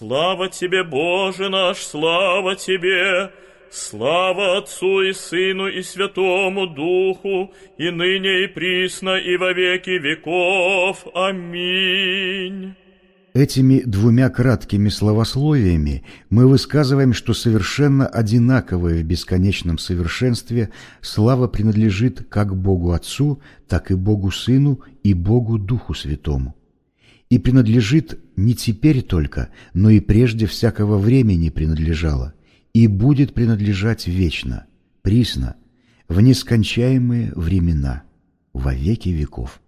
Слава Тебе, Боже наш, слава Тебе! Слава Отцу и Сыну и Святому Духу, и ныне и присно, и во веки веков. Аминь. Этими двумя краткими словословиями мы высказываем, что совершенно одинаковое в бесконечном совершенстве слава принадлежит как Богу Отцу, так и Богу Сыну и Богу Духу Святому. И принадлежит не теперь только, но и прежде всякого времени принадлежала, и будет принадлежать вечно, присно, в нескончаемые времена, во веки веков.